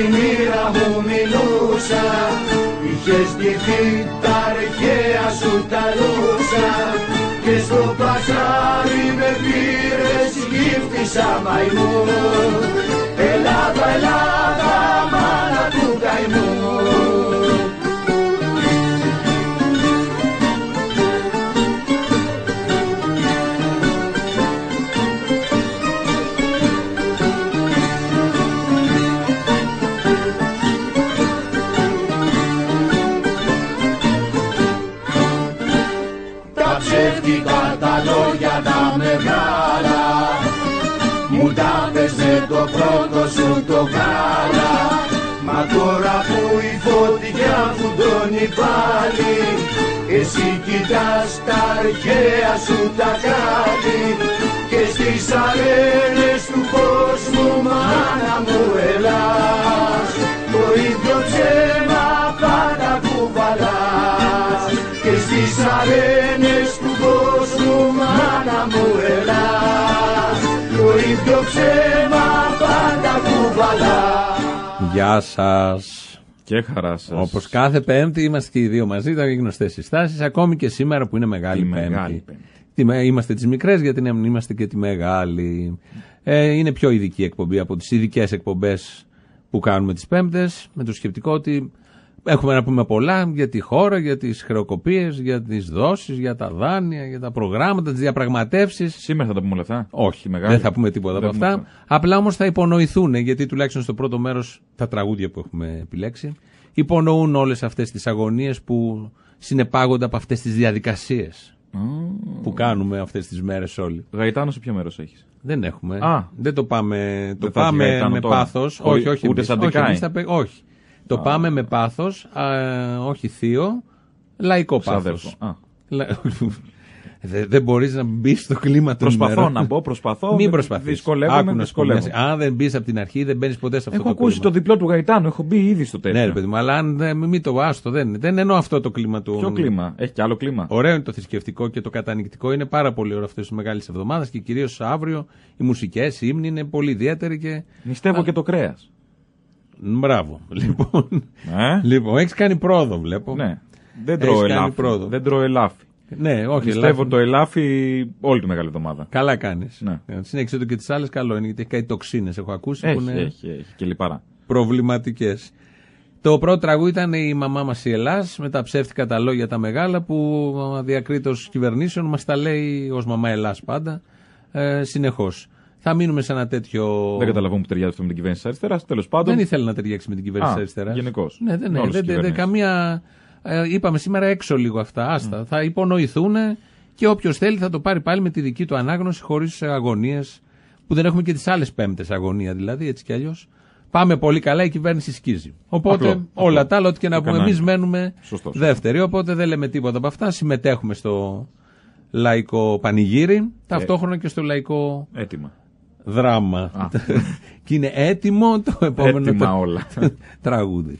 στη μοίρα μου μιλούσα Είχες ντυθεί τα αρχαία σου τα λούσα Και στο παζάρι με πήρες γύφτησα μαϊμού. Ελλάδα, Ελλάδα, μάνα του καημού το πρώτο σου το γάλα. Μα τώρα που η φωτιά φουντώνει πάλι Εσύ κοιτάς τα αρχαία σου τα κράτη Και στις αρένες του κόσμου μάνα μου ελάς. Το ίδιο ψέμα πάντα κουβαλάς Και στις αρένες του κόσμου μάνα μου ελάς Το ίδιο ψέμα Γεια σας. Και χαρά σας. Όπως κάθε Πέμπτη είμαστε και οι δύο μαζί, ήταν γνωστές συστάσεις. Ακόμη και σήμερα που είναι Μεγάλη, πέμπτη. μεγάλη πέμπτη. Είμαστε τις μικρές, γιατί είμαστε και τη Μεγάλη. Ε, είναι πιο ειδική εκπομπή από τις ειδικές εκπομπές που κάνουμε τις Πέμπτες, με το σκεπτικό ότι Έχουμε να πούμε πολλά για τη χώρα, για τις χρεοκοπίες, για τις δόσεις, για τα δάνεια, για τα προγράμματα, τις διαπραγματεύσεις. Σήμερα θα τα πούμε όλα αυτά. Όχι, δεν θα πούμε τίποτα από αυτά. Απλά όμως θα υπονοηθούν, γιατί τουλάχιστον στο πρώτο μέρος τα τραγούδια που έχουμε επιλέξει υπονοούν όλες αυτές τις αγωνίες που συνεπάγονται από αυτές τις διαδικασίες που κάνουμε αυτές τις μέρες όλοι. Γαϊτάνος σε ποιο μέρος έχεις; Δεν έχουμε. Α. Δεν το πάμε, το πάμε με πάθος. Όχι, όχι. Ούτε σαν όχι. Το πάμε με πάθος, όχι θείο, λαϊκό πάθος. Δεν δε μπορείς να μπεις στο κλίμα του Προσπαθώ να μπω, προσπαθώ. Μην προσπαθείς. Δυσκολεύομαι. δυσκολεύομαι. Αν δεν μπεις από την αρχή, δεν μπαίνεις ποτέ σε αυτό έχω το κλίμα. Έχω ακούσει το διπλό του Γαϊτάνου, έχω μπει ήδη στο τέλο. Ναι, ρε παιδί μου, αλλά αν μην το άστο, δεν, δεν εννοώ αυτό το κλίμα του. Ποιο κλίμα, έχει και άλλο κλίμα. Ωραίο είναι το θρησκευτικό και το κατανοητικό. Είναι πάρα πολύ ωραίο αυτές τις μεγάλες εβδομάδες και κυρίως αύριο οι μουσικές, οι ύμνοι είναι πολύ ιδιαίτεροι και. Νηστεύω και το κρέας. Μπράβο. Λοιπόν, ε; λοιπόν έχεις κάνει πρόοδο, βλέπω. Ναι. Δεν τρώω ελάφι. Δεν τρώω ελάφι. Ναι, όχι. Πιστεύω το ελάφι όλη τη μεγάλη εβδομάδα. Καλά κάνεις. Ναι. Ε, συνέχισε το και τις άλλες, καλό είναι γιατί έχει κάτι τοξίνες, έχω ακούσει. Έχει, που είναι έχει, έχει και λιπαρά. Προβληματικές. Το πρώτο τραγούδι ήταν η μαμά μας η Ελλάς, με τα ψεύτικα τα λόγια τα μεγάλα που διακρίτω κυβερνήσεων μας τα λέει ως μαμά Ελλάς πάντα ε, συνεχώς θα μείνουμε σε ένα τέτοιο. Δεν καταλαβαίνω που ταιριάζει αυτό με την κυβέρνηση της αριστεράς. Τέλος πάντων. Δεν ήθελε να ταιριάξει με την κυβέρνηση της αριστεράς. Γενικώς. Ναι, δεν, ναι, δεν, δεν, καμία. Ε, είπαμε σήμερα έξω λίγο αυτά. Άστα. Mm. Θα υπονοηθούν και όποιος θέλει θα το πάρει πάλι με τη δική του ανάγνωση χωρίς αγωνίες. Που δεν έχουμε και τις άλλες πέμπτες αγωνία δηλαδή, έτσι κι αλλιώς. Πάμε πολύ καλά, η κυβέρνηση σκίζει. Οπότε απλό, όλα τα άλλα, ό,τι και να πούμε, εμείς μένουμε Σωστός. δεύτεροι. Οπότε δεν λέμε τίποτα από αυτά. Συμμετέχουμε στο λαϊκό πανηγύρι, ε. ταυτόχρονα και στο λαϊκό. Έτοιμα δράμα. και είναι έτοιμο το επόμενο Έτοιμα όλα. τραγούδι.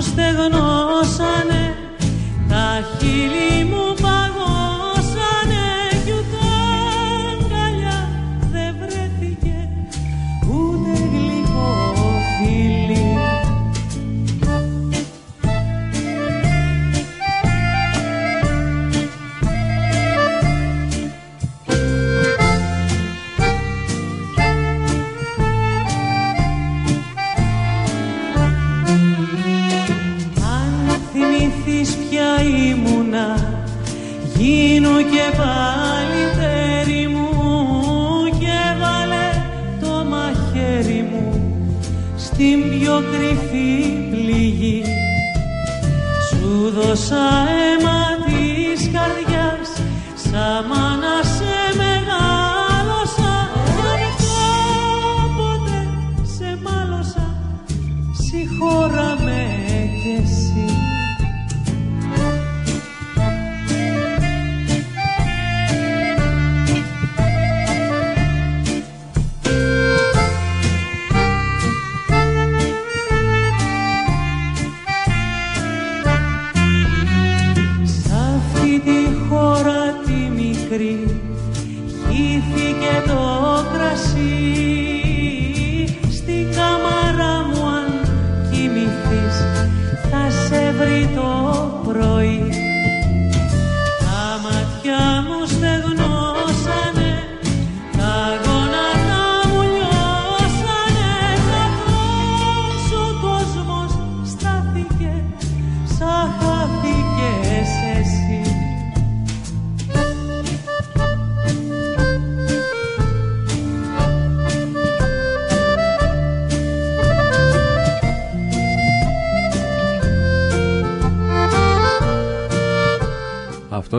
Μάτια mejora.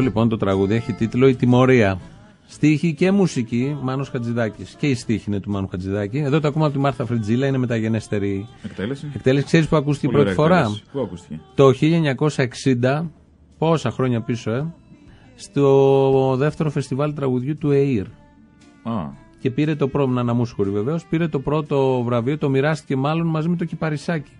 Λοιπόν το τραγούδι έχει τίτλο Η Τιμωρία. Στίχη και μουσική Μάνος Χατζηδάκης. Και η στίχη είναι του Μάνου Χατζηδάκη. Εδώ το ακούμε από τη Μάρθα Φριτζίλα, είναι μεταγενέστερη εκτέλεση. εκτέλεση. Ξέρεις που ακούστηκε πρώτη φορά; Πού ακούστηκε; Το 1960, πόσα χρόνια πίσω, ε, στο δεύτερο φεστιβάλ τραγουδιού του ΕΙΡ. Α. Και πήρε το πρώτο, να αναμούσχορη βεβαίως, πήρε το πρώτο βραβείο, το μοιράστηκε μάλλον μαζί με το Κυπαρισάκι.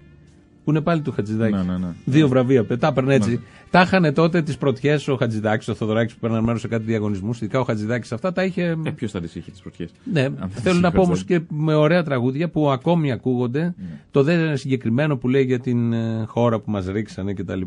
Που είναι πάλι του Χατζηδάκη. Ναι, ναι, ναι. Δύο βραβεία. Τα έπαιρνε έτσι. Ναι. Τα είχαν τότε τις πρωτιές ο Χατζηδάκης, ο Θοδωράκης που παίρναν μέρος σε κάτι διαγωνισμούς. Ειδικά ο Χατζηδάκης αυτά τα είχε. Ε, Ποιος θα τις είχε τις πρωτιές; Ναι, θέλω να πω όμως και με ωραία τραγούδια που ακόμη ακούγονται. Ναι. Το δε συγκεκριμένο που λέει για την ε, χώρα που μας ρίξανε κτλ.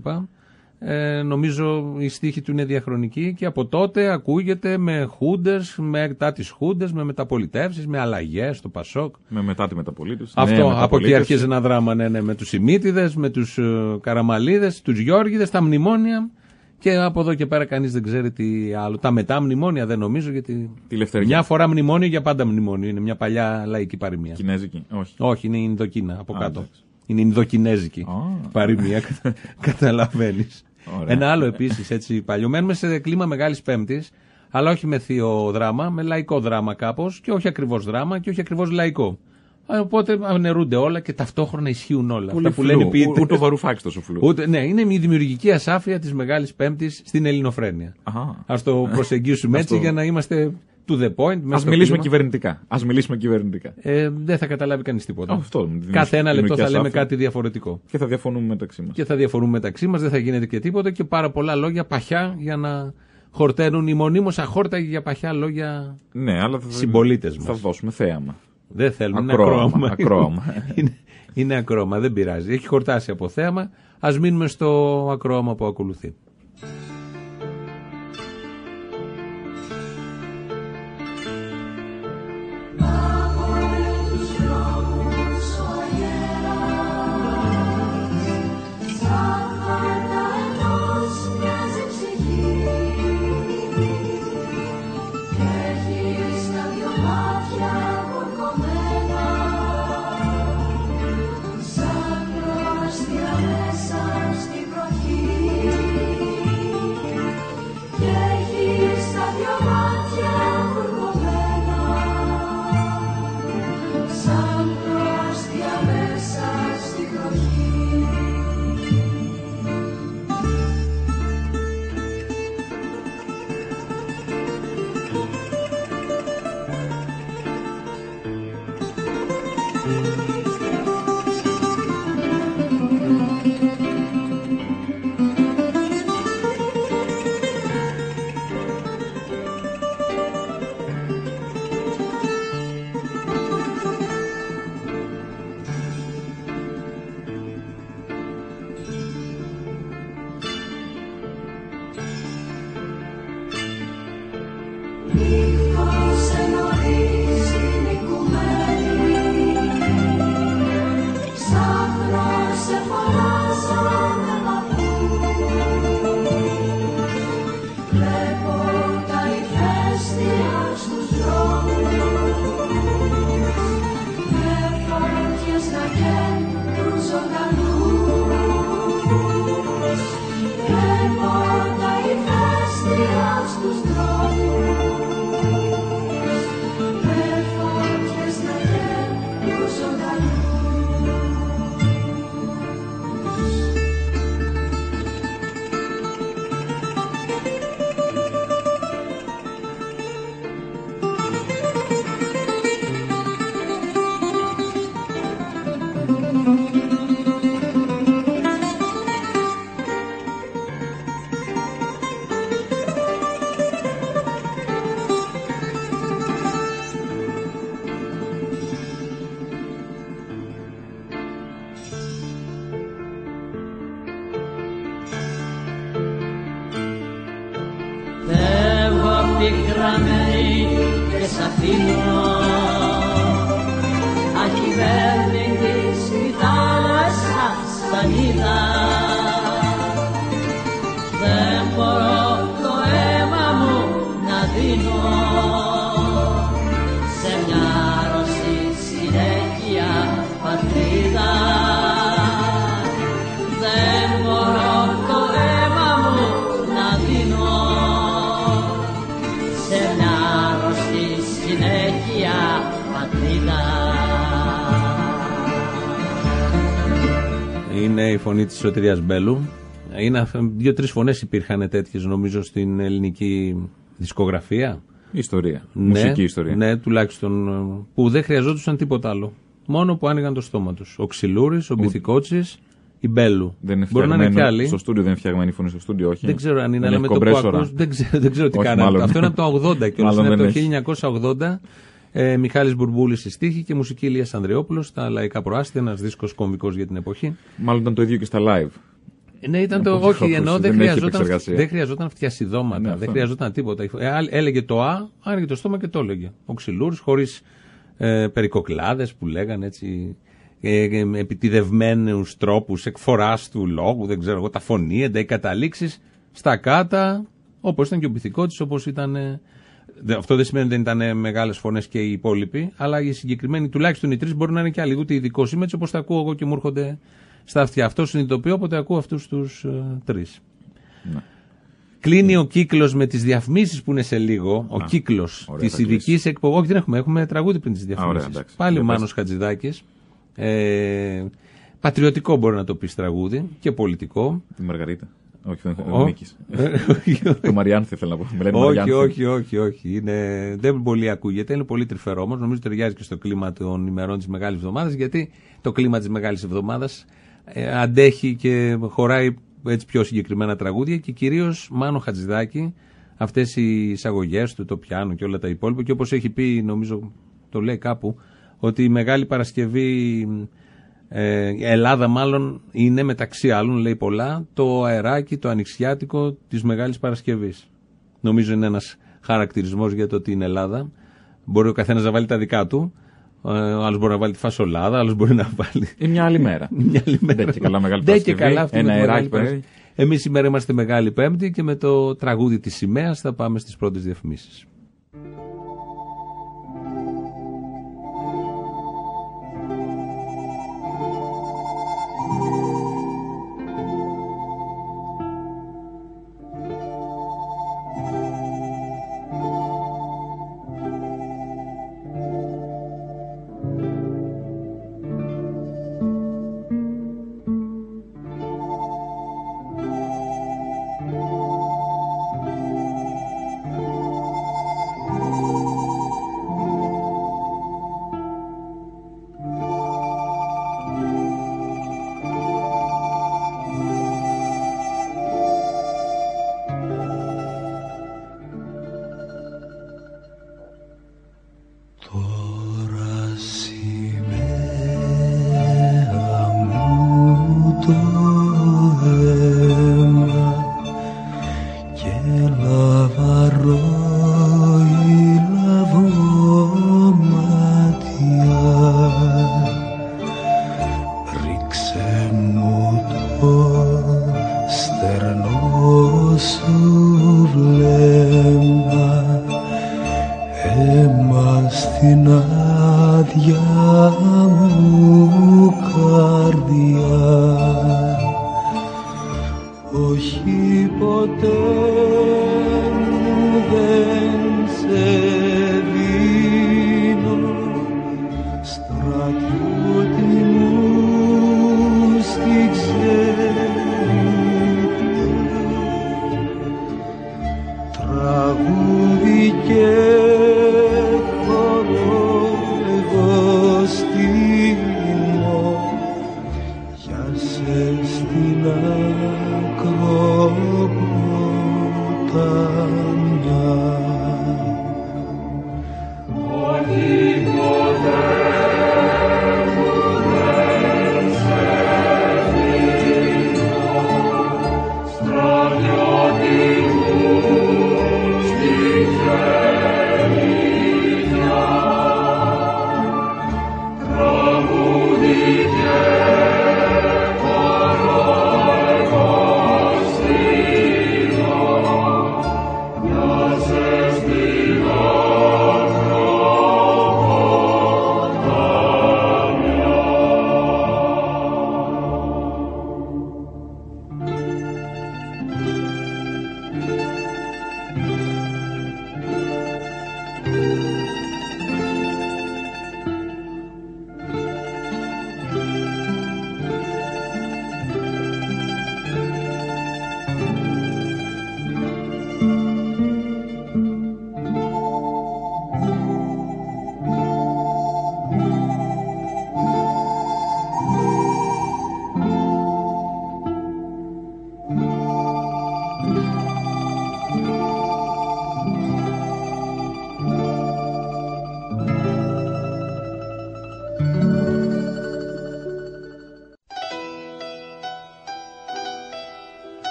Ε, νομίζω η στίχη του είναι διαχρονική και από τότε ακούγεται με χούντε, μετά τι χούντε, με μεταπολιτεύσεις, με αλλαγές στο Πασόκ. Με μετά τη μεταπολίτευση. Αυτό, ναι, από εκεί αρχίζει ένα δράμα ναι, ναι, με τους Σιμίτιδε, με τους uh, Καραμαλίδες, τους Γιώργιδε, τα μνημόνια. Και από εδώ και πέρα κανείς δεν ξέρει τι άλλο. Τα μετά μνημόνια δεν νομίζω γιατί. Τη μια φορά μνημόνιο για πάντα μνημόνιο. Είναι μια παλιά λαϊκή παροιμία. Κινέζικη, όχι. Όχι, είναι η Ινδοκίνα από κάτω. Είναι Ινδοκινέζικη oh. παροιμία. Καταλαβαίνεις. Ένα άλλο επίσης έτσι παλιό. Μένουμε σε κλίμα Μεγάλης Πέμπτης, αλλά όχι με θείο δράμα, με λαϊκό δράμα κάπως και όχι ακριβώς δράμα και όχι ακριβώς λαϊκό. Οπότε αναιρούνται όλα και ταυτόχρονα ισχύουν όλα. Αυτά που λένε ποιητές. Ούτε το βαρουφάκι τόσο φλού. Ούτε, ναι, είναι η δημιουργική ασάφεια της Μεγάλης Πέμπτης στην Ελληνοφρένεια. Α το προσεγγίσουμε έτσι για να είμαστε to the point. Α μιλήσουμε κυβερνητικά. Α μιλήσουμε κυβερνητικά. Ε, δεν θα καταλάβει κανείς τίποτα. Αυτό, Κάθε ένα λεπτό θα λέμε κάτι διαφορετικό. Και θα διαφωνούμε μεταξύ μας. Και θα διαφωνούμε μεταξύ μας, δεν θα γίνεται και τίποτα και πάρα πολλά λόγια παχιά για να χορταίνουν οι μονίμως αχόρταγοι για παχιά λόγια ναι, αλλά θα, συμπολίτες μας. Θα δώσουμε θέαμα. Δεν θέλουμε ακρόαμα. ακρόαμα. είναι, είναι ακρόαμα, δεν πειράζει. Έχει χορτάσει από θέαμα. Α μείνουμε στο ακρόαμα που ακολουθεί. Πικραμένη και σ' αφήνω Είναι η φωνή της Σωτηρίας Μπέλου. Είναι δύο-τρεις φωνές υπήρχαν τέτοιες νομίζω στην ελληνική δισκογραφία. Ιστορία. Ναι, Μουσική ιστορία. Ναι, τουλάχιστον ε, που δεν χρειαζόντουσαν τίποτα άλλο. Μόνο που άνοιγαν το στόμα τους. Ο Ξυλούρης, ο Μπιθικότσης, η Μπέλου. Δεν είναι Μπορεί να είναι και φτιαγμένο άλλοι. στο στούντιο, δεν είναι φτιαγμένη η φωνή στο στούντιο, όχι. Δεν ξέρω αν είναι, Δεν αλλά έχει με το που κομπρέσορα. ακούς, δεν ξέρω, δεν ξέρω τι Όχι, κάνανε. μάλλον. Αυτό είναι από το 80 και όλο Μάλλον είναι από δεν το 1980. Ε, Μιχάλης Μπουρμπούλης στη στίχη και μουσική Ηλίας Ανδρεόπουλος, τα λαϊκά προάστια, ένας δίσκος κομβικός για την εποχή. Μάλλον ήταν το ίδιο και στα live. Ναι, ήταν το. Από ό,τι Όχι, έχω ενώ ακούσει, δεν, δεν έχει χρειαζόταν, επεξεργασία. δεν χρειαζόταν φτιασιδώματα, Ναι, δεν αυτό. χρειαζόταν τίποτα. Ε, α- έλεγε το Α, άνοιγε το στόμα και το έλεγε. Ο Ξυλούρης, χωρίς ε, περικοκλάδες που λέγανε έτσι. Ε, ε, με επιτιδευμένους τρόπους εκφοράς του λόγου, δεν ξέρω εγώ, τα φωνήεντα, οι καταλήξεις στα κάτα, όπως ήταν και ο πυθικός τη, όπως ήταν. Ε, δε- αυτό δεν σημαίνει ότι δεν ήταν μεγάλες φωνές και οι υπόλοιποι, αλλά οι συγκεκριμένοι, τουλάχιστον οι τρεις, μπορεί να είναι και άλλοι. Ούτε ειδικό είμαι, έτσι όπως τα ακούω εγώ και μου έρχονται στα αυτιά. Αυτό συνειδητοποιώ, οπότε ακούω αυτούς τους ε, τρεις. Ναι. Κλείνει ο κύκλος με τις διαφημίσεις που είναι σε λίγο. Ο Α, κύκλος ωραία, της θα κλείσει. ειδικής εκπομπή. Όχι, δεν έχουμε. Έχουμε τραγούδι πριν τις ωραία, διαφημίσεις. εντάξει. Πάλι Για ο πες. Μάνος Χατζηδάκης. Ε, πατριωτικό μπορεί να το πεις τραγούδι και πολιτικό. Τη Μαργαρίτα. Όχι, δεν Ο- ο Μίκης. Το Μαριάνθη θέλω να πω. Με λένε όχι, Μαριάνθη. όχι, όχι, όχι. Είναι, δεν πολύ ακούγεται. Είναι πολύ τρυφερό όμως. Νομίζω ταιριάζει και στο κλίμα των ημερών της Μεγάλης Εβδομάδας. Γιατί το κλίμα της Μεγάλης Εβδομάδας ε, αντέχει και χωράει έτσι πιο συγκεκριμένα τραγούδια και κυρίως Μάνο Χατζηδάκη. Αυτές οι εισαγωγές του, το πιάνο και όλα τα υπόλοιπα. Και όπως έχει πει, νομίζω το λέει κάπου, ότι η Μεγάλη Παρασκευή ε, η Ελλάδα μάλλον είναι μεταξύ άλλων, λέει πολλά, το αεράκι, το ανοιξιάτικο της Μεγάλης Παρασκευής. Νομίζω είναι ένας χαρακτηρισμός για το ότι είναι Ελλάδα. Μπορεί ο καθένας να βάλει τα δικά του. Ε, Ο άλλος μπορεί να βάλει τη φασολάδα, άλλος μπορεί να βάλει Είναι μια άλλη μέρα. μια άλλη μέρα. Δεν και καλά Μεγάλη Δεν και Παρασκευή, καλά αυτή ένα με τη Μεγάλη αεράκι Παρασκευή. πάει. Εμείς σήμερα είμαστε Μεγάλη Πέμπτη και με το τραγούδι της σημαίας θα πάμε στις πρώτες διαφημίσεις. Sam.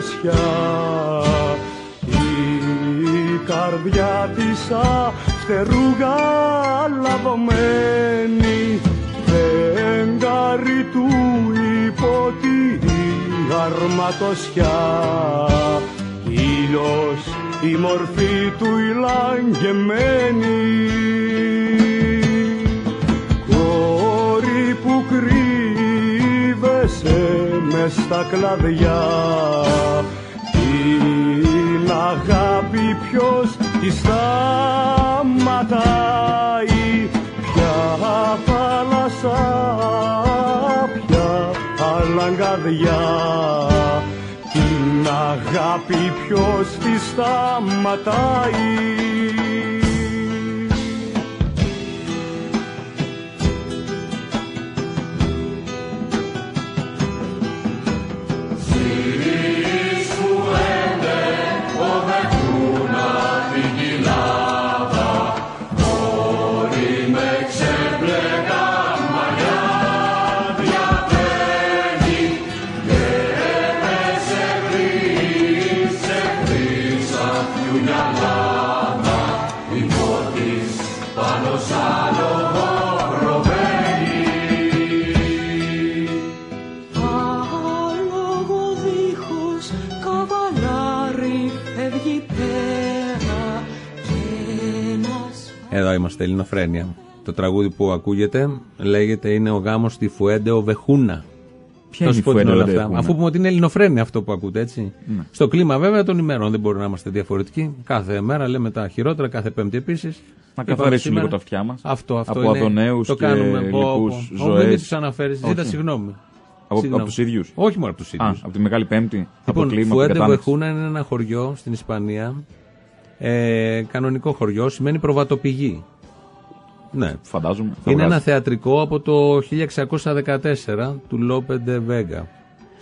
σε φιλοσιά η καρδιά της αστερούγα λαβωμένη φεγγάρι του υπό τη αρματοσιά ήλιος η μορφή του ηλαγγεμένη μες στα κλαδιά. Την αγάπη ποιος τη σταματάει. Ποια θάλασσα ποια αλαγκαδιά. Την αγάπη ποιος τη σταματάει Εδώ είμαστε, Ελληνοφρένια. Το τραγούδι που ακούγεται λέγεται είναι ο γάμος στη Φουέντε ο Βεχούνα. Ποια Θα είναι σου η πω την Φουέντε όλα ο αυτά. Βεχούνα; Αφού πούμε ότι είναι Ελληνοφρένια αυτό που ακούτε, έτσι. Ναι. Στο κλίμα βέβαια των ημερών δεν μπορεί να είμαστε διαφορετικοί. Κάθε μέρα λέμε τα χειρότερα, κάθε Πέμπτη επίσης. Να καθαρίσουμε λίγο τα αυτιά μας. Αυτό, αυτό Από είναι. αδονέου το και κάνουμε. Πω, πω. λοιπούς Ω, Μην ζωές. του αναφέρεις. Ζήτα Όχι. συγγνώμη. Από, Συγγνώμη. από τους ίδιους. Όχι μόνο από τους ίδιους. Α, από τη Μεγάλη Πέμπτη. από Λοιπόν, το κλίμα. από την Φουέντε κατάνοιξη. Βεχούνα είναι ένα χωριό στην Ισπανία. Ε, κανονικό χωριό, σημαίνει προβατοπηγή. Ναι. Φαντάζομαι. θα Είναι βγάζει. ένα θεατρικό από το 1614 του Λόπεντε Βέγκα.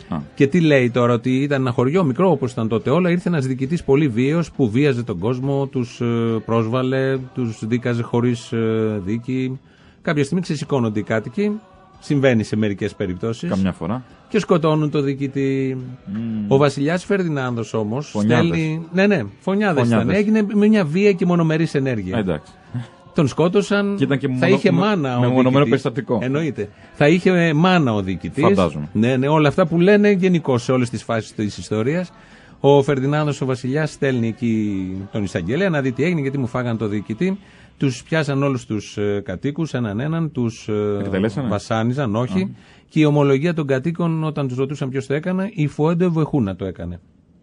Α. Και τι λέει τώρα, ότι ήταν ένα χωριό μικρό όπως ήταν τότε όλα. Ήρθε ένας διοικητής πολύ βίαιος που βίαζε τον κόσμο, τους πρόσβαλε, τους δίκαζε χωρίς δίκη. Κάποια στιγμή ξεσηκώνονται οι κάτοικοι. Συμβαίνει σε μερικές περιπτώσεις. Καμιά φορά. Και σκοτώνουν τον διοικητή. Ο βασιλιάς Φερδινάνδος όμως Φωνιάδες. στέλνει. Ναι, ναι, φωνιάδες ήταν. Φωνιάδες. Έγινε με μια βία και μονομερής ενέργεια. Ε, εντάξει. Τον σκότωσαν. Και ήταν και θα μονο- είχε με- μάνα ο μεμονωμένο διοικητής. περιστατικό. Εννοείται. Θα είχε μάνα ο διοικητής. Φαντάζομαι. Ναι, ναι, όλα αυτά που λένε γενικώ σε όλες τις φάσεις της ιστορίας. Ο Φερδινάνδος ο βασιλιάς στέλνει εκεί τον εισαγγελέα να δει τι έγινε, γιατί μου φάγαν το διοικητή. Τους πιάσαν όλους τους ε, κατοίκους έναν έναν, τους Εκτελέσανε; βασάνιζαν, όχι. Και η ομολογία των κατοίκων, όταν τους ρωτούσαν ποιος το έκανε, η Φουέντε Βεχούνα το έκανε.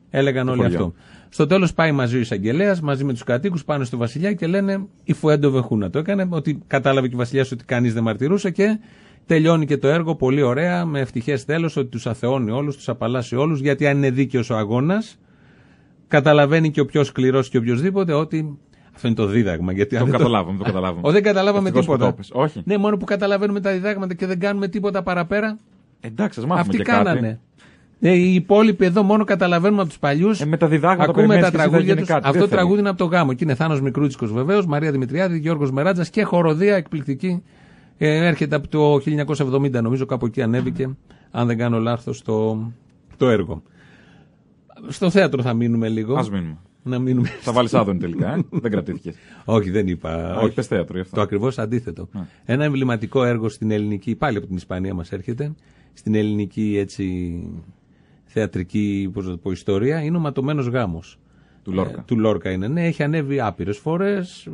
Έλεγαν όλοι χωριό. αυτό. Στο τέλος πάει μαζί ο εισαγγελέας, μαζί με τους κατοίκους, πάνε στο βασιλιά και λένε η Φουέντο Βεχούνα το έκανε. Ότι κατάλαβε και ο βασιλιάς ότι κανείς δεν μαρτυρούσε και τελειώνει και το έργο πολύ ωραία, με ευτυχές τέλος, ότι τους αθεώνει όλους, τους απαλλάσσει όλους, γιατί αν είναι δίκαιος ο αγώνας, καταλαβαίνει και ο πιο σκληρός και οποιοδήποτε ότι. Αυτό είναι το δίδαγμα. Γιατί αν Το δεν καταλάβαμε, το καταλάβαμε. Ο, δεν καταλάβαμε Ευτυχώς που τίποτα. το είπες. Όχι. Ναι, μόνο που καταλαβαίνουμε τα διδάγματα και δεν κάνουμε τίποτα παραπέρα. Εντάξει, ας μάθουμε Αυτοί και κάνανε. κάτι. Ε, οι υπόλοιποι εδώ μόνο καταλαβαίνουμε από τους παλιούς. Ε, με τα διδάγματα Ακούμε περιμένεις τα και εσύ θα τραγούδια γίνει τους. κάτι. Αυτό Δεν το τραγούδι θέλει. είναι από το γάμο. Και είναι Θάνος Μικρούτσικος βεβαίως, Μαρία Δημητριάδη, Γιώργος Μεράτζας και χοροδία εκπληκτική. Ε, έρχεται από το 1970, νομίζω κάπου εκεί ανέβηκε, αν δεν κάνω λάθος, το, το έργο. Στο θέατρο θα μείνουμε λίγο. Α μείνουμε. Να μείνουμε. Θα βάλεις άδωνη τελικά. ε; δεν κρατήθηκε. Όχι, δεν είπα. Όχι, πες θέατρο γι' αυτό. Το ακριβώς αντίθετο. Ένα εμβληματικό έργο στην ελληνική, πάλι από την Ισπανία μας έρχεται, στην ελληνική έτσι θεατρική πώς να το πω, ιστορία, είναι ο ματωμένος γάμος. Του Λόρκα. Ε, του Λόρκα είναι. Ναι, έχει ανέβει άπειρες φορές.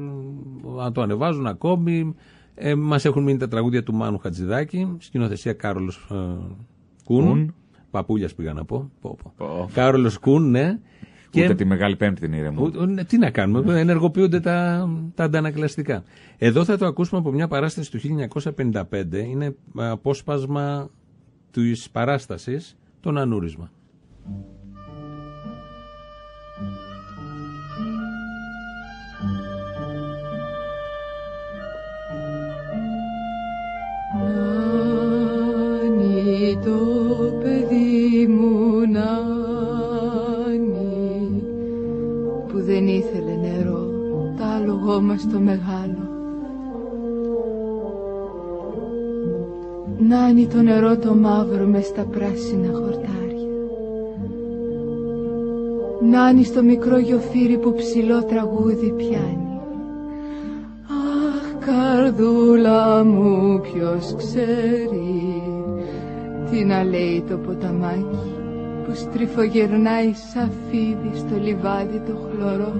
Να το ανεβάζουν ακόμη. Ε, Μας έχουν μείνει τα τραγούδια του Μάνου Χατζηδάκη, σκηνοθεσία Κάρολος ε, Κούν. Κουν. Παπούλιας πήγα να πω. πω, πω. Πω. Κάρολος Κούν, ναι. Ούτε τη Μεγάλη Πέμπτη την ήρεμο. Ου- ναι, τι να κάνουμε, ενεργοποιούνται τα, τα αντανακλαστικά. Εδώ θα το ακούσουμε από μια παράσταση του 1955. Είναι απόσπασμα της παράστασης «Το Ανούρισμα». Νάνι το παιδί μου δεν ήθελε νερό. Τ' άλογο μας το μεγάλο. Νάνι το νερό το μαύρο μες στα πράσινα χορτάρια. Νάνι στο μικρό γιοφύρι που ψηλό τραγούδι πιάνει. Αχ καρδούλα μου ποιος ξέρει Τι να λέει το ποταμάκι που στριφογερνάει σαν φίδι στο λιβάδι το χλωρό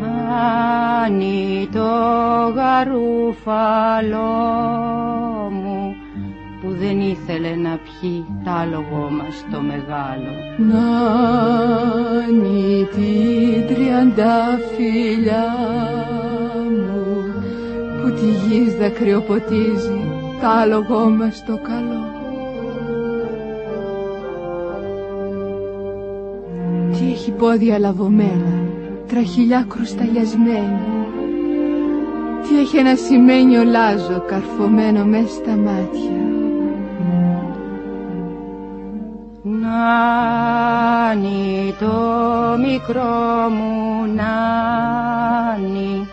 Νάνι το γαρούφαλό μου που δεν ήθελε να πιει τ' άλογο μας το μεγάλο. Νάνι την τριαντάφυλλιά μου που τη γης δακρυοποτίζει τ' άλογο μας το καλό. Πόδια λαβωμένα, τραχυλιά κρουσταλιασμένη Τι έχει ένα σημαίνιο λάζο καρφωμένο μες στα μάτια; Νάνι το μικρό μου νάνι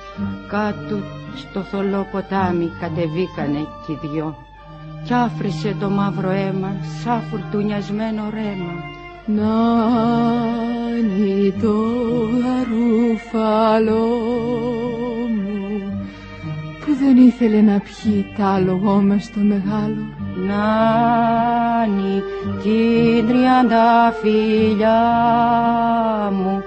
κάτω στο θολό ποτάμι κατεβήκανε κι οι δυο. Κι άφρισε το μαύρο αίμα σαν φουρτουνιασμένο ρέμα Νάνι το γαρούφαλό μου που δεν ήθελε να πιει τ' άλογο μας το μεγάλο Νάνι την τριανταφυλλιά μου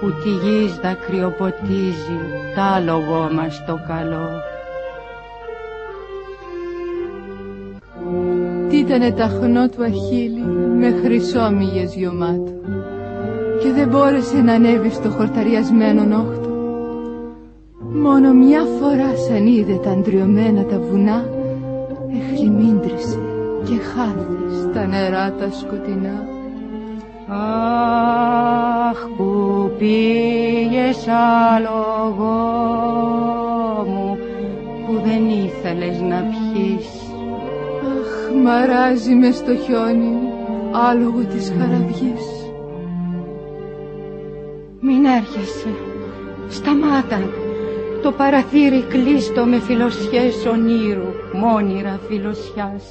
που τη γης δακρυοποτίζει τ' άλογο μας το καλό. Τι ήτανε ταχνό του αχίλη με χρυσόμυγες γιωμάτου και δεν μπόρεσε να ανέβει στο χορταριασμένο νόχτο. Μόνο μια φορά σαν είδε τα αντριωμένα τα βουνά εχλιμίντρισε και χάθηκε στα νερά τα σκοτεινά. Αχ που πήγες άλογο μου που δεν ήθελες να πιείς Αχ μαράζει μες στο χιόνι άλογο της χαραυγής Μην έρχεσαι, σταμάτα το παραθύρι κλείστο με φιλοσιές ονείρου, μόνιρα φιλοσιάς.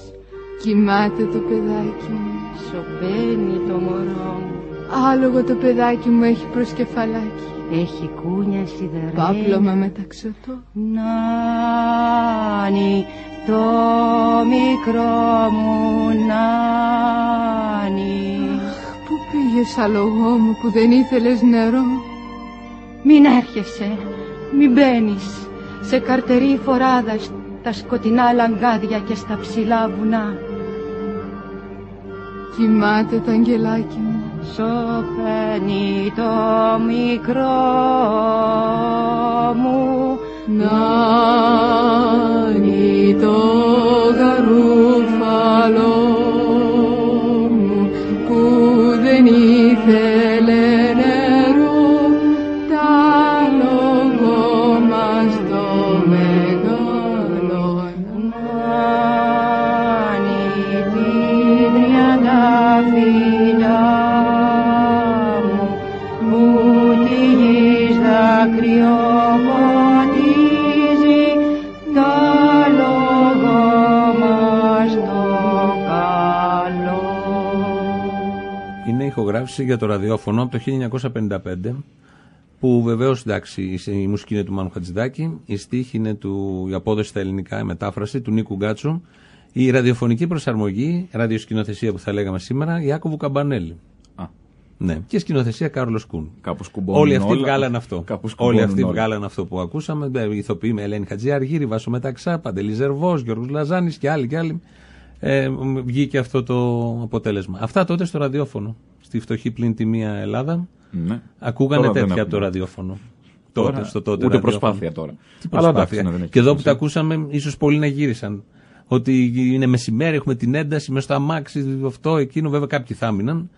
Κοιμάται το παιδάκι μου, σωπαίνει το μωρό μου. Άλογο το παιδάκι μου έχει προσκεφαλάκι. Έχει κούνια σιδερένια. Πάπλωμα μεταξωτό. Νάνι, το μικρό μου νάνι. Αχ, πού πήγες άλογό μου που δεν ήθελες νερό; Μην έρχεσαι, μην μπαίνεις σε καρτερή φοράδα στα σκοτεινά λαγκάδια και στα ψηλά βουνά. Κοιμάται το αγγελάκι μου. Σωπαίνει το μικρό μου Νάνι το γαρούφαλο μου που δεν ήθελε ηχογράφηση για το ραδιόφωνο από το 1955 που βεβαίως εντάξει η μουσική είναι του Μάνου Χατζηδάκη, η στίχη είναι του, η απόδοση στα ελληνικά, η μετάφραση του Νίκου Γκάτσου, η ραδιοφωνική προσαρμογή, ραδιοσκηνοθεσία που θα λέγαμε σήμερα, Ιάκωβου Καμπανέλη. Α. Ναι, και σκηνοθεσία Κάρλος Κούν. Κάπου σκουμπώνουν Όλοι αυτοί όλα. βγάλαν αυτό. Κάπου Όλοι σκουμπώνουν αυτοί όλα. βγάλαν αυτό που ακούσαμε. Ε, Οι ηθοποιοί με Ελένη Χατζιαργύρη, Βάσο Μεταξά, Παντελή Ζερβός, Γιώργος Λαζάνης και άλλοι και άλλοι. Ε, μ, βγήκε αυτό το αποτέλεσμα. Αυτά τότε στο ραδιόφωνο. Στη φτωχή πλην τη μία Ελλάδα. Ναι. Ακούγανε Τώρα δεν τέτοια από το έχουμε. ραδιόφωνο. Τώρα, τότε, στο τότε ούτε ραδιόφωνο. προσπάθεια τώρα. Τι Αλλά εντάξει, προσπάθεια. ναι, δεν έχει και εδώ που τα σημασία. ακούσαμε, ίσως πολλοί να γύρισαν. Ότι είναι μεσημέρι, έχουμε την ένταση, με στο αμάξι, αυτό, εκείνο, βέβαια κάποιοι θα έμειναν.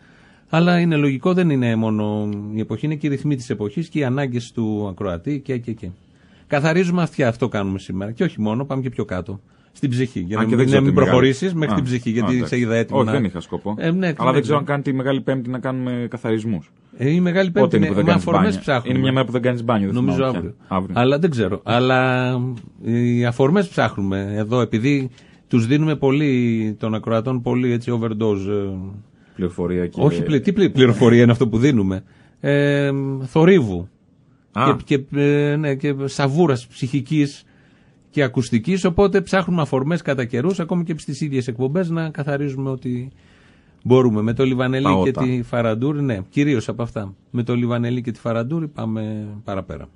Αλλά είναι λογικό, δεν είναι μόνο η εποχή, είναι και οι ρυθμοί της εποχής και οι ανάγκες του ακροατή και, και, και. Καθαρίζουμε αυτιά, αυτό κάνουμε σήμερα. Και όχι μόνο, πάμε και πιο κάτω. Στην ψυχή. Για Α, να και μην, δεν ξέρω να μην τη μεγάλη- προχωρήσεις μέχρι Α, την ψυχή, α, γιατί εντάξει. σε είδα έτοιμο. Όχι, να- δεν είχα σκοπό. Ε, ναι, Αλλά δεν ξέρω αν ξέρω. κάνει τη Μεγάλη Πέμπτη να κάνουμε καθαρισμού. Ε, η Μεγάλη Πότε Πέμπτη είναι είναι που δεν με κάνεις αφορμές μπάνιο. ψάχνουμε. Είναι μια μέρα που δεν κάνεις μπάνιο. δεν Νομίζω θυμάμαι αύριο. ποια. αύριο. Αλλά δεν ξέρω. Αλλά οι αφορμές ψάχνουμε εδώ, επειδή τους δίνουμε πολύ των ακροατών πολύ έτσι overdose. ε, Πληροφορία και. Όχι, πλη- τι πλη- πληροφορία είναι αυτό που δίνουμε. Ε, θορύβου. Α, Και, και, ε, ναι, και σαβούρας ψυχικής και ακουστικής. Οπότε ψάχνουμε αφορμές κατά καιρούς, ακόμη και στις ίδιες εκπομπές, να καθαρίζουμε ότι μπορούμε. Με το Λιβανελί Τα και ότα. τη Φαραντούρη, ναι, κυρίως από αυτά. Με το Λιβανελί και τη Φαραντούρη πάμε παραπέρα.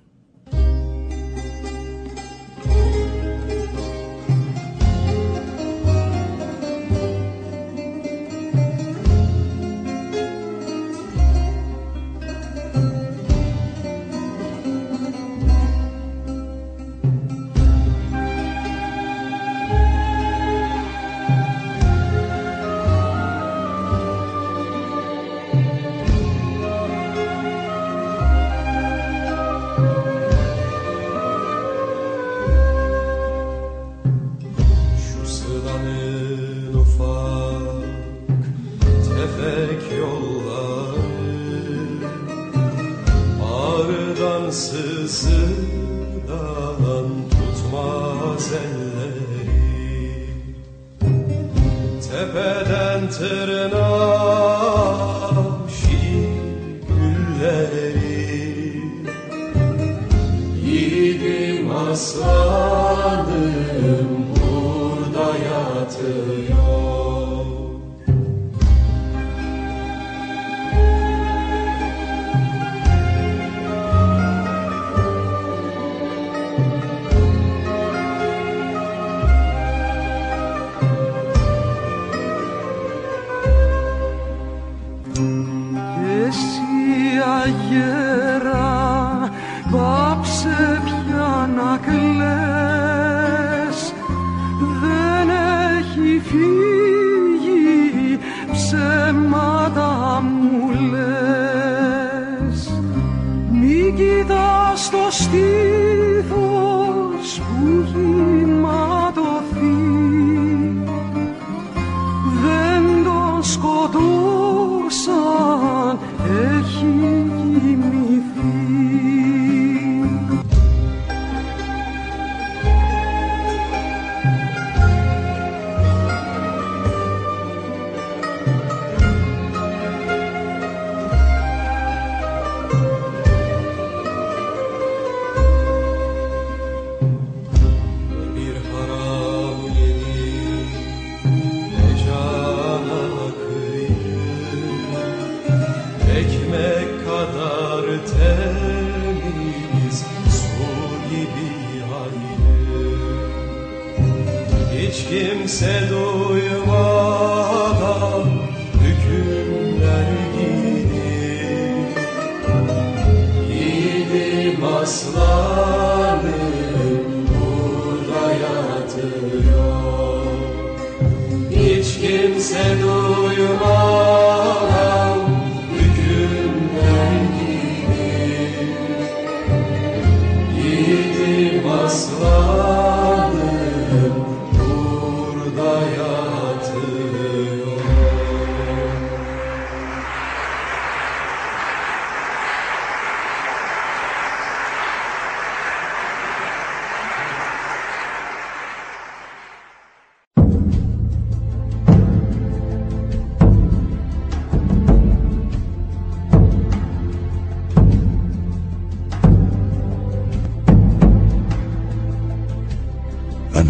Ağrıdan sızıdan tutmaz elleri. Tepeden tırnağa şiir gülleri. Yiğidim aslanım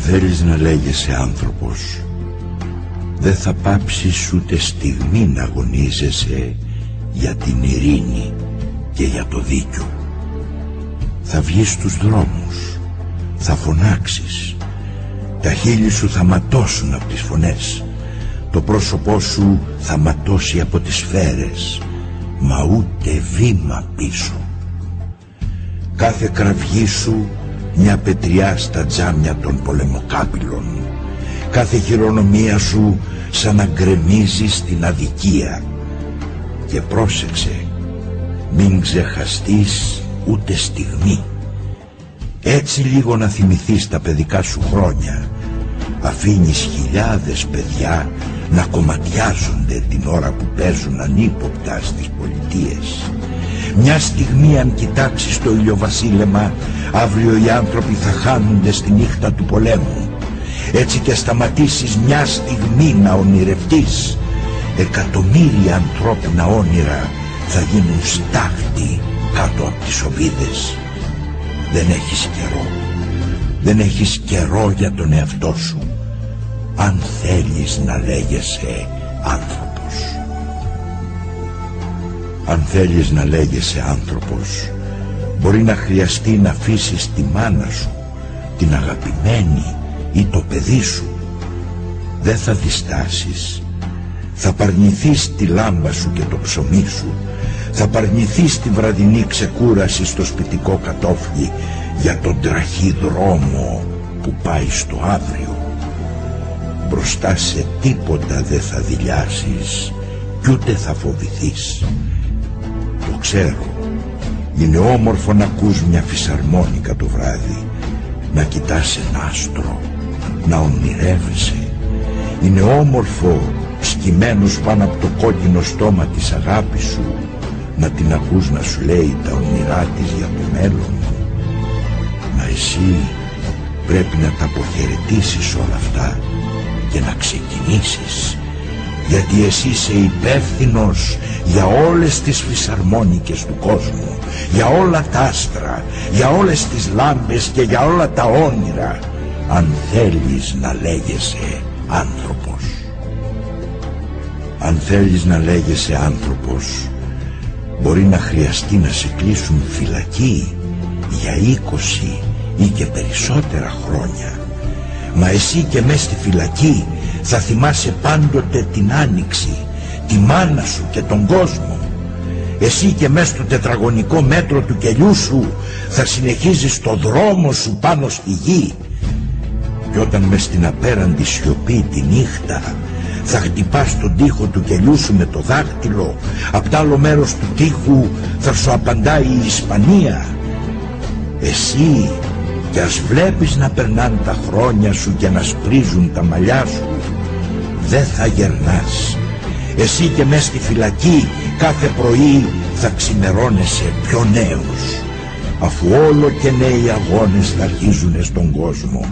θέλεις να λέγεσαι άνθρωπος δεν θα πάψεις ούτε στιγμή να αγωνίζεσαι για την ειρήνη και για το δίκιο. Θα βγεις στους δρόμους, θα φωνάξεις, τα χείλη σου θα ματώσουν από τις φωνές, το πρόσωπό σου θα ματώσει από τις σφαίρες, μα ούτε βήμα πίσω. Κάθε κραυγή σου μια πετριά στα τζάμια των πολεμοκάπηλων. Κάθε χειρονομία σου σαν να γκρεμίζει στην αδικία. Και πρόσεξε, μην ξεχαστείς ούτε στιγμή. Έτσι λίγο να θυμηθείς τα παιδικά σου χρόνια. Αφήνεις χιλιάδες παιδιά να κομματιάζονται την ώρα που παίζουν ανύποπτα στις πολιτείες. Μια στιγμή αν κοιτάξεις το ηλιοβασίλεμα, αύριο οι άνθρωποι θα χάνονται στη νύχτα του πολέμου. Έτσι και σταματήσεις μια στιγμή να ονειρευτείς, εκατομμύρια ανθρώπινα όνειρα θα γίνουν στάχτη κάτω από τις οβίδες. Δεν έχεις καιρό. Δεν έχεις καιρό για τον εαυτό σου. Αν θέλεις να λέγεσαι άνθρωπος. Αν θέλεις να λέγεσαι άνθρωπος, μπορεί να χρειαστεί να αφήσεις τη μάνα σου, την αγαπημένη ή το παιδί σου. Δεν θα διστάσεις. Θα παρνηθείς τη λάμπα σου και το ψωμί σου. Θα παρνηθείς τη βραδινή ξεκούραση στο σπιτικό κατόφλι για τον τραχή δρόμο που πάει στο αύριο. Μπροστά σε τίποτα δεν θα δηλιάσεις κι ούτε θα φοβηθείς. Το ξέρω. Είναι όμορφο να ακούς μια φυσαρμόνικα το βράδυ, να κοιτάς ένα άστρο, να ονειρεύεσαι. Είναι όμορφο σκυμμένος πάνω από το κόκκινο στόμα της αγάπης σου, να την ακούς να σου λέει τα όνειρά της για το μέλλον. Μα εσύ πρέπει να τα αποχαιρετήσεις όλα αυτά και να ξεκινήσεις γιατί εσύ είσαι υπεύθυνος για όλες τις φυσαρμόνικες του κόσμου, για όλα τα άστρα, για όλες τις λάμπες και για όλα τα όνειρα, αν θέλεις να λέγεσαι άνθρωπος. Αν θέλεις να λέγεσαι άνθρωπος, μπορεί να χρειαστεί να σε κλείσουν φυλακή για είκοσι ή και περισσότερα χρόνια. Μα εσύ και μες στη φυλακή θα θυμάσαι πάντοτε την άνοιξη, τη μάνα σου και τον κόσμο. Εσύ και μες στο τετραγωνικό μέτρο του κελιού σου θα συνεχίζεις το δρόμο σου πάνω στη γη. Και όταν μες στην απέραντη σιωπή τη νύχτα θα χτυπάς τον τοίχο του κελιού σου με το δάχτυλο απ' τ' άλλο μέρος του τοίχου θα σου απαντάει η Ισπανία. Εσύ κι ας βλέπεις να περνάνε τα χρόνια σου και να σπρίζουν τα μαλλιά σου δεν θα γερνάς εσύ και μες στη φυλακή κάθε πρωί θα ξημερώνεσαι πιο νέος αφού όλο και νέοι αγώνες θα αρχίζουν στον κόσμο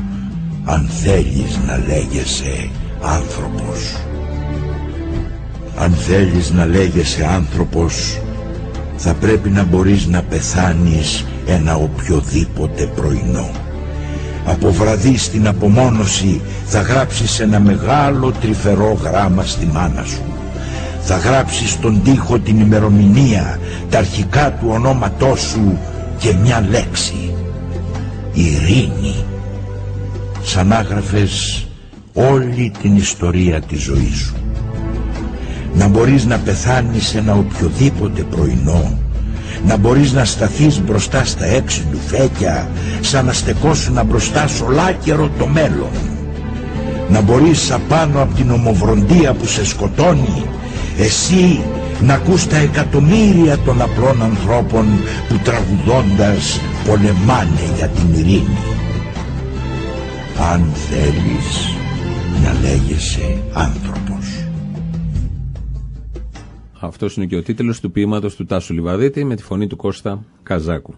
αν θέλεις να λέγεσαι άνθρωπος. Αν θέλεις να λέγεσαι άνθρωπος θα πρέπει να μπορείς να πεθάνεις ένα οποιοδήποτε πρωινό. Από βραδύ στην απομόνωση θα γράψεις ένα μεγάλο τρυφερό γράμμα στη μάνα σου. Θα γράψεις στον τοίχο την ημερομηνία, τα αρχικά του ονόματός σου και μια λέξη. Ειρήνη. Σαν άγραφες όλη την ιστορία της ζωής σου. Να μπορείς να πεθάνεις ένα οποιοδήποτε πρωινό, να μπορείς να σταθείς μπροστά στα έξι του φέκια σαν να στεκόσουν μπροστά σ' ολάκερο το μέλλον. Να μπορείς απάνω από την ομοβροντία που σε σκοτώνει, εσύ να ακούς τα εκατομμύρια των απλών ανθρώπων που τραγουδώντας πολεμάνε για την ειρήνη. Αν θέλεις να λέγεσαι άνθρωπος. Αυτός είναι και ο τίτλος του ποίηματος του Τάσου Λιβαδίτη με τη φωνή του Κώστα Καζάκου.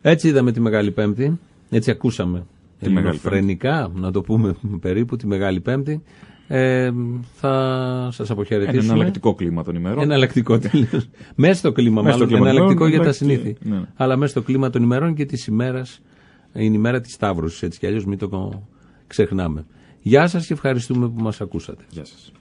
Έτσι είδαμε τη Μεγάλη Πέμπτη, έτσι ακούσαμε Τη Μεγάλη ελληνοφρενικά, να το πούμε περίπου, τη Μεγάλη Πέμπτη. Ε, θα σας αποχαιρετήσουμε. Ένα εναλλακτικό κλίμα των ημερών. Εναλλακτικό τελείως. μέσα στο κλίμα, Μέσα στο μάλλον. κλίμα των εναλλακτικό ημερών, για τα εντάξει, συνήθη. ναι. Αλλά μέσα στο κλίμα των ημερών και της ημέρας. Είναι η μέρα της Σταύρωσης, έτσι κι αλλιώς μην το ξεχνάμε. Γεια σας και ευχαριστούμε που μας ακούσατε. Γεια σας.